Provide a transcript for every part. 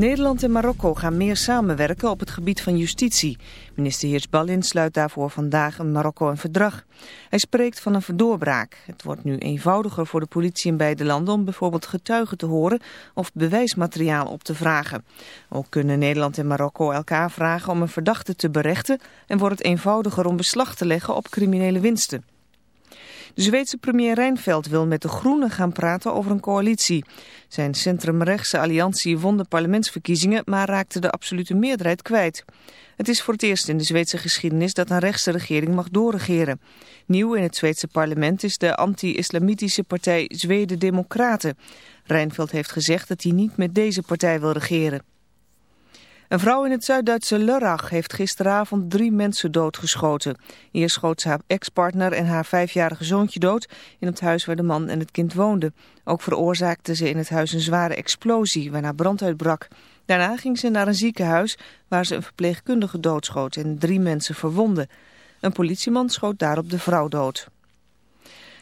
Nederland en Marokko gaan meer samenwerken op het gebied van justitie. Minister Heers-Ballin sluit daarvoor vandaag in Marokko een verdrag. Hij spreekt van een verdoorbraak. Het wordt nu eenvoudiger voor de politie in beide landen om bijvoorbeeld getuigen te horen of bewijsmateriaal op te vragen. Ook kunnen Nederland en Marokko elkaar vragen om een verdachte te berechten en wordt het eenvoudiger om beslag te leggen op criminele winsten. Zweedse premier Reinfeldt wil met de Groenen gaan praten over een coalitie. Zijn centrumrechtse alliantie won de parlementsverkiezingen, maar raakte de absolute meerderheid kwijt. Het is voor het eerst in de Zweedse geschiedenis dat een rechtse regering mag doorregeren. Nieuw in het Zweedse parlement is de anti-islamitische partij Zweden Democraten. Reinfeldt heeft gezegd dat hij niet met deze partij wil regeren. Een vrouw in het Zuid-Duitse Lörrach heeft gisteravond drie mensen doodgeschoten. Eerst schoot ze haar ex-partner en haar vijfjarige zoontje dood in het huis waar de man en het kind woonden. Ook veroorzaakte ze in het huis een zware explosie waarna brand uitbrak. Daarna ging ze naar een ziekenhuis waar ze een verpleegkundige doodschoot en drie mensen verwondde. Een politieman schoot daarop de vrouw dood.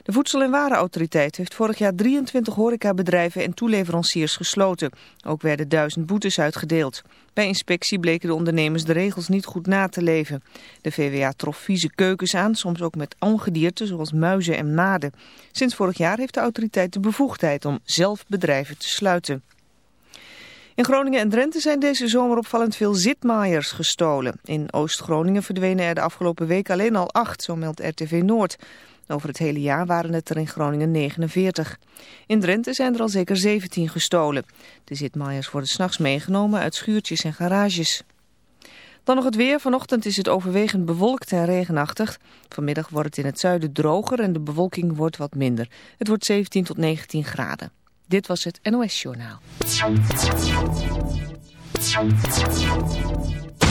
De Voedsel- en Warenautoriteit heeft vorig jaar 23 horecabedrijven en toeleveranciers gesloten. Ook werden duizend boetes uitgedeeld. Bij inspectie bleken de ondernemers de regels niet goed na te leven. De VWA trof vieze keukens aan, soms ook met ongedierte zoals muizen en maden. Sinds vorig jaar heeft de autoriteit de bevoegdheid om zelf bedrijven te sluiten. In Groningen en Drenthe zijn deze zomer opvallend veel zitmaaiers gestolen. In Oost-Groningen verdwenen er de afgelopen week alleen al acht, zo meldt RTV Noord. Over het hele jaar waren het er in Groningen 49. In Drenthe zijn er al zeker 17 gestolen. De zitmaaiers worden s'nachts meegenomen uit schuurtjes en garages. Dan nog het weer. Vanochtend is het overwegend bewolkt en regenachtig. Vanmiddag wordt het in het zuiden droger en de bewolking wordt wat minder. Het wordt 17 tot 19 graden. Dit was het NOS Journaal.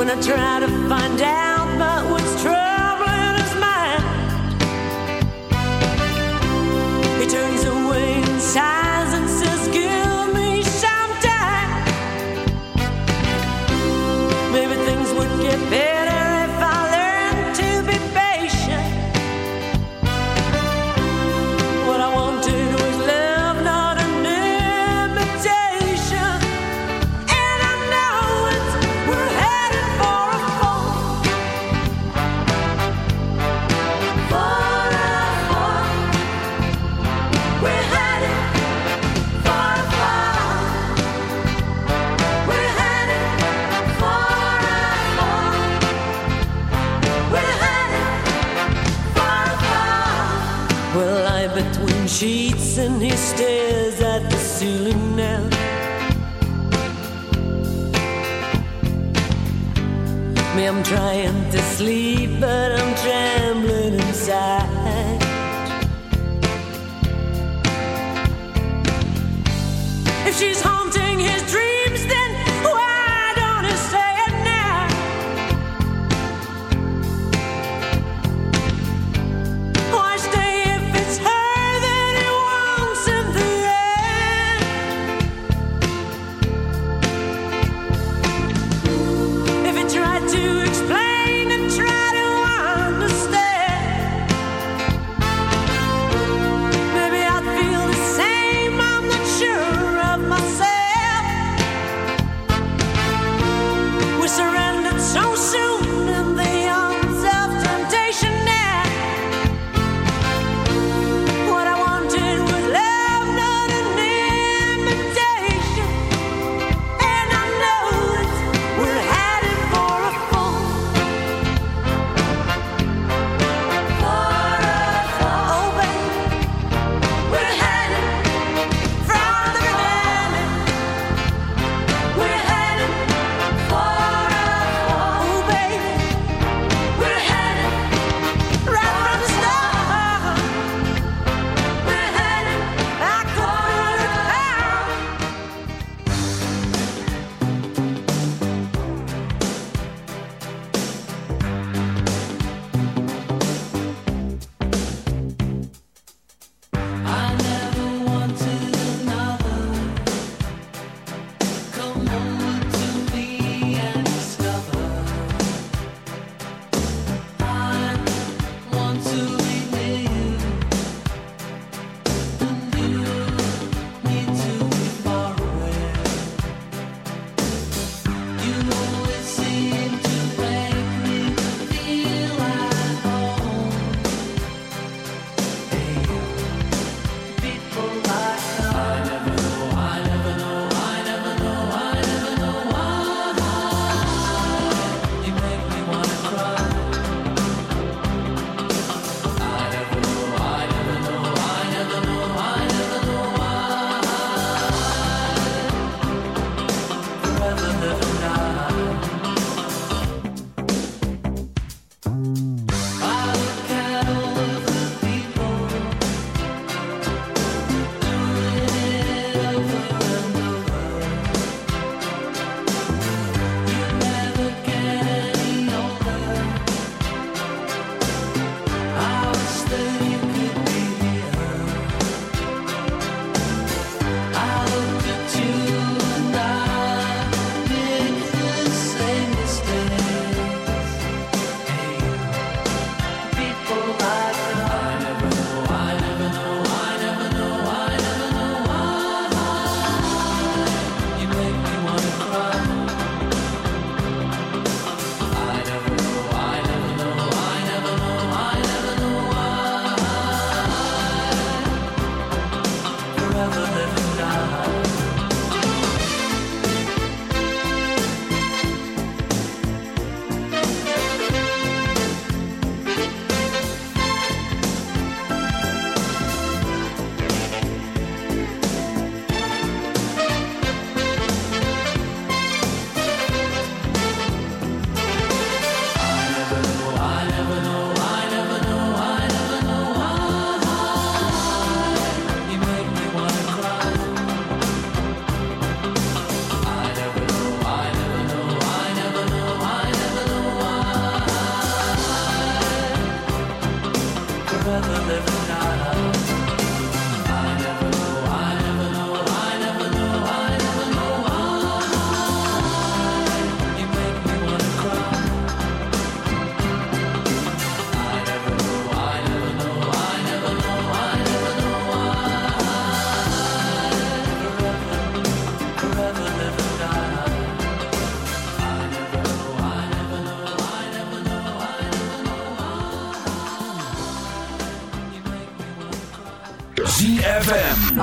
When I try to find out about what's troubling his mind, he turns away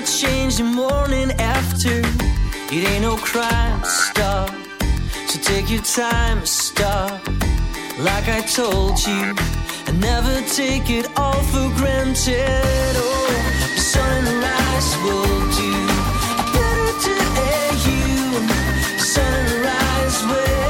I change the morning after. It ain't no crime, stop. So take your time, stop. Like I told you, I never take it all for granted. Oh, the sun will do better to you. The sun will.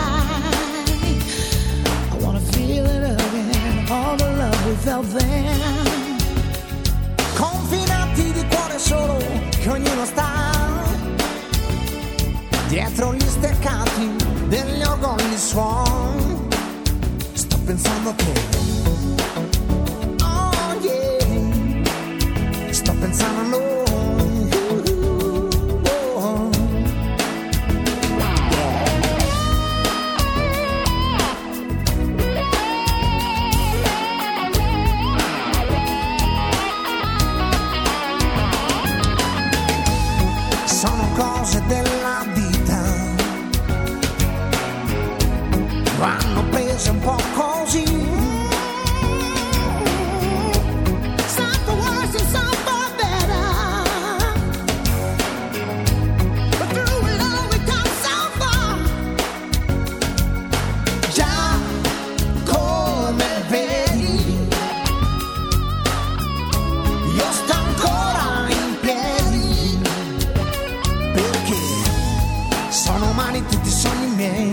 mani tutti i in me,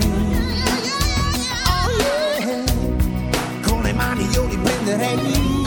Oh yeah. Con le mani io li prenderei.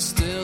still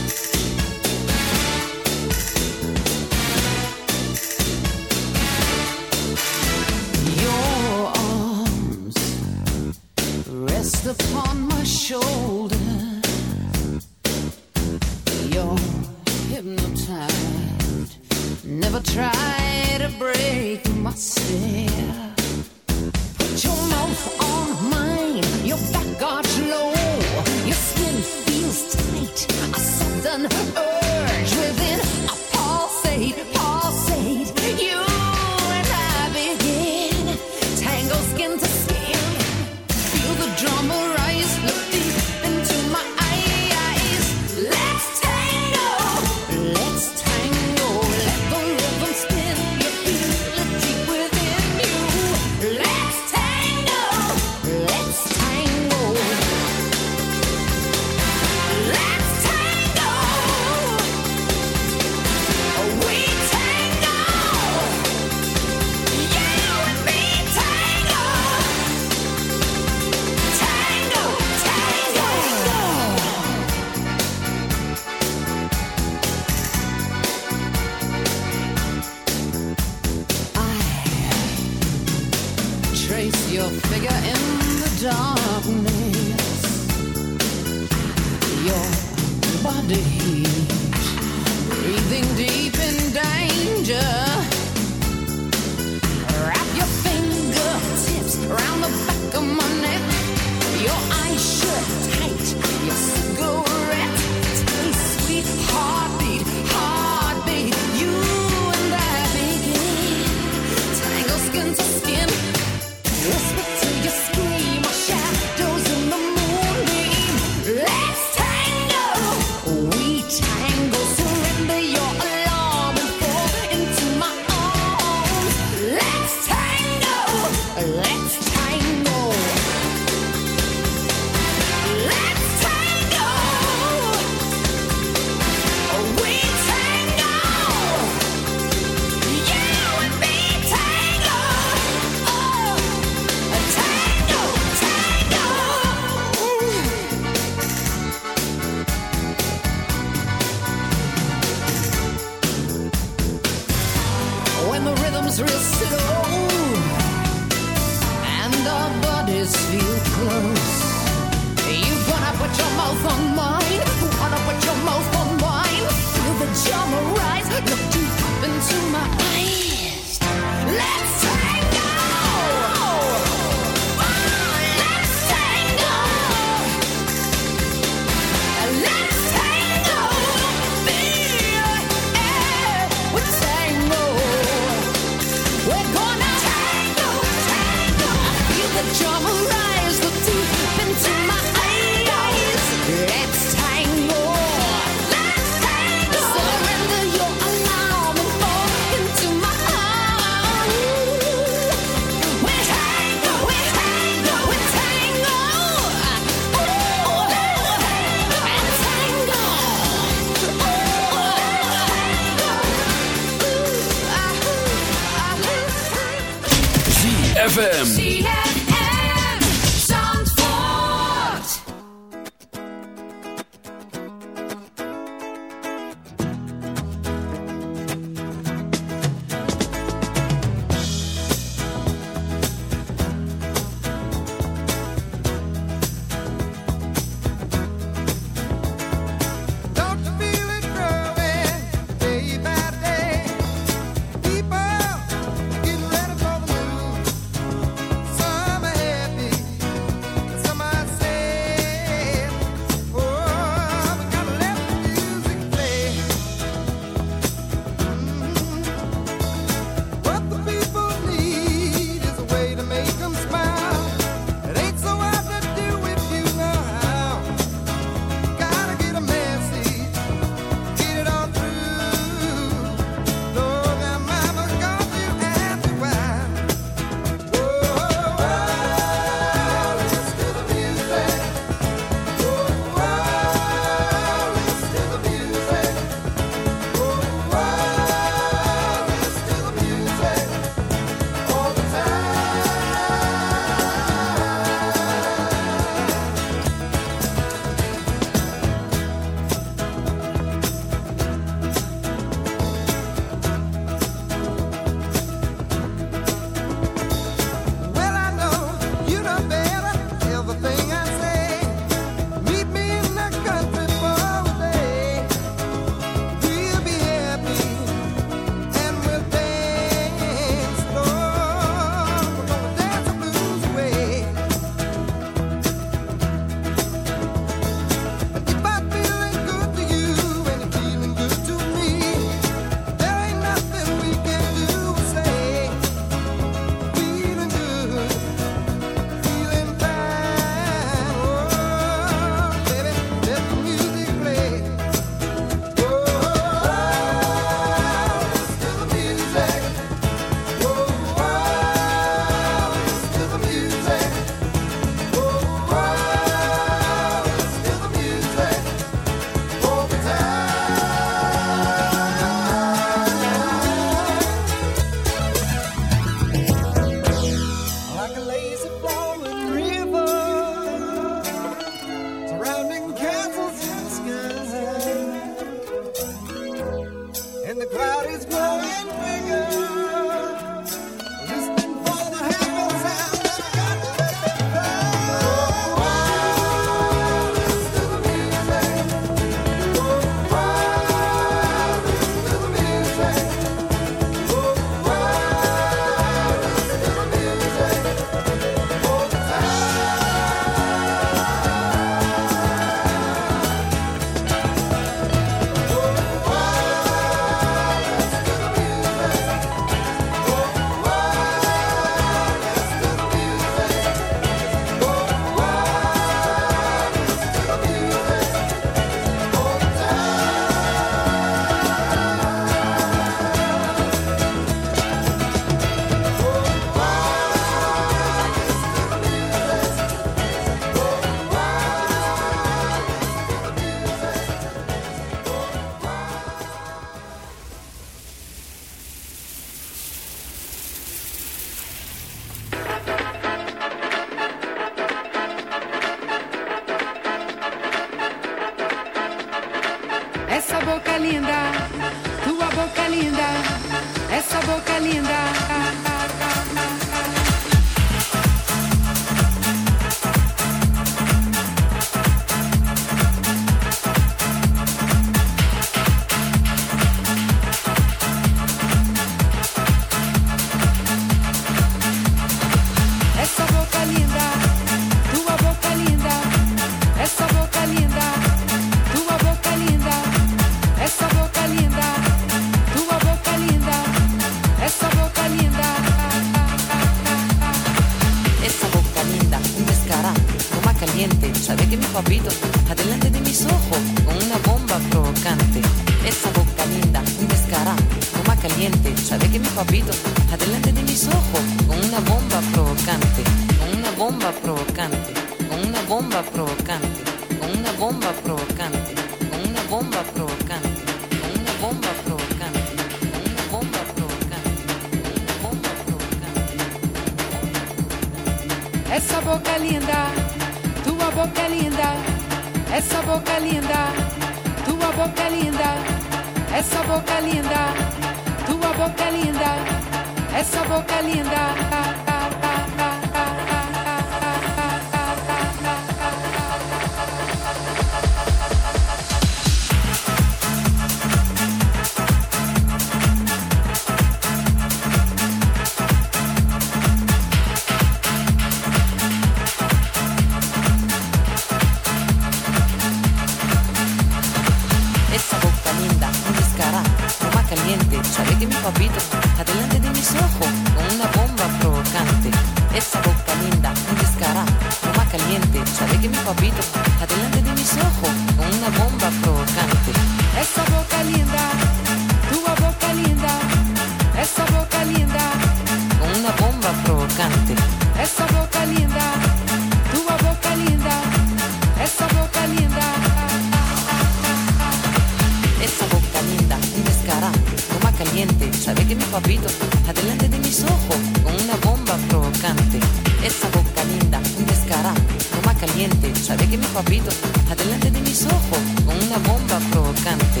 Que mi papito, adelante de mis ojos, con una bomba provocante. Esa boca linda, un descarado, toma caliente, sabe que mi papito, adelante de mis ojos, con una bomba provocante.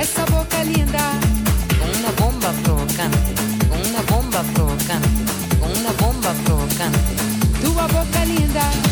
Essa boca linda, Con una bomba provocante, con una bomba provocante, con una bomba provocante. tua boca linda.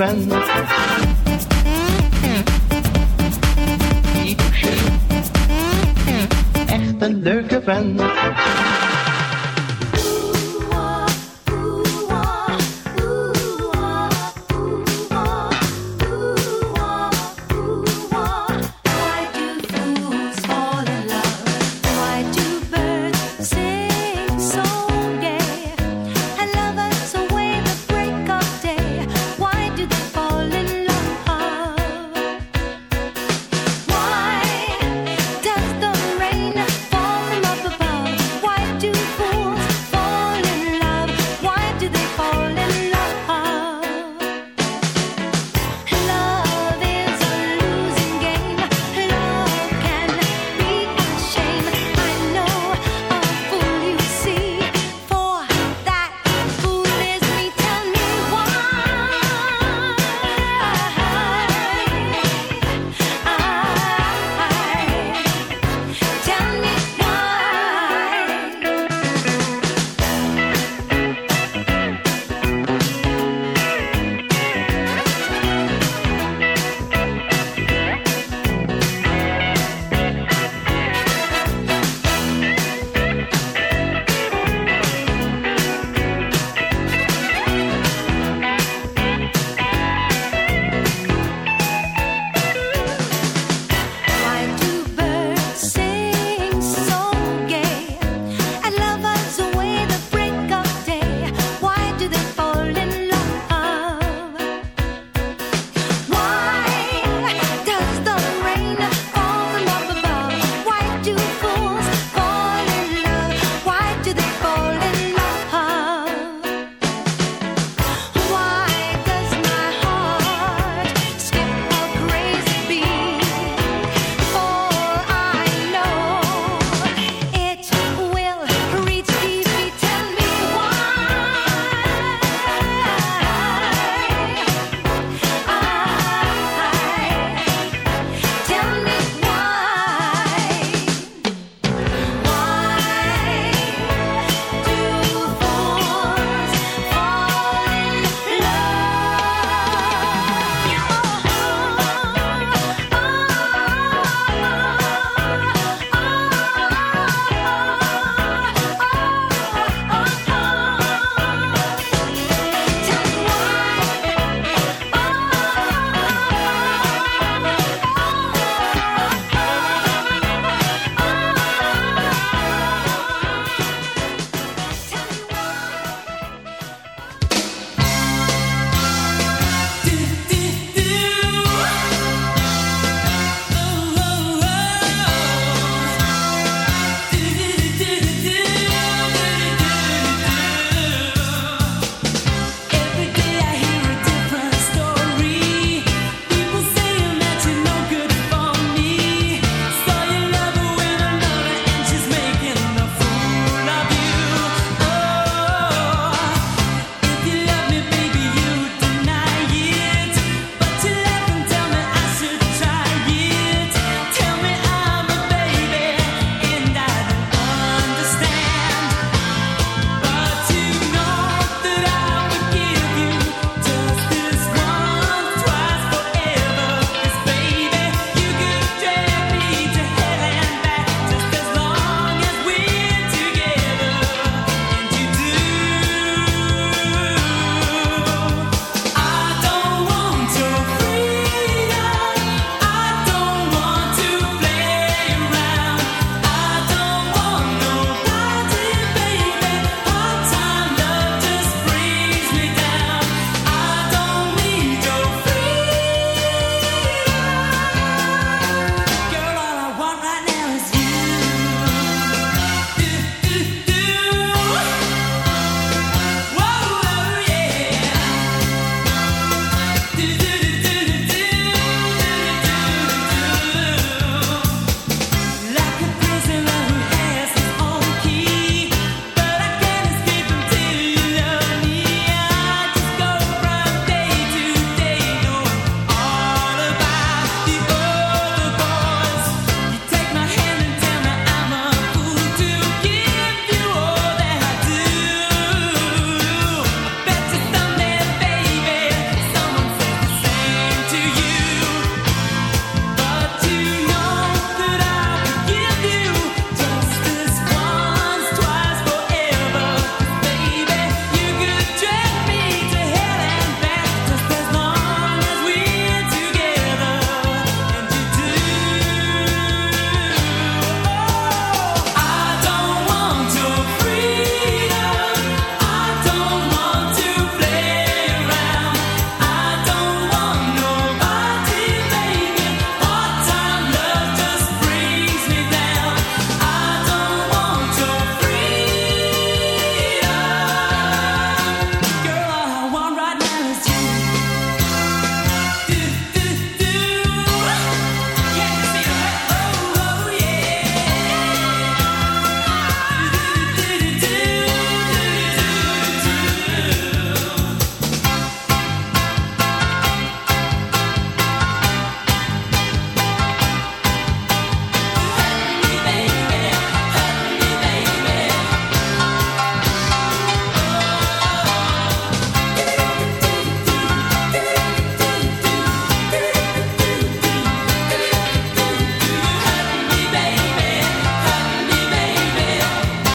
Een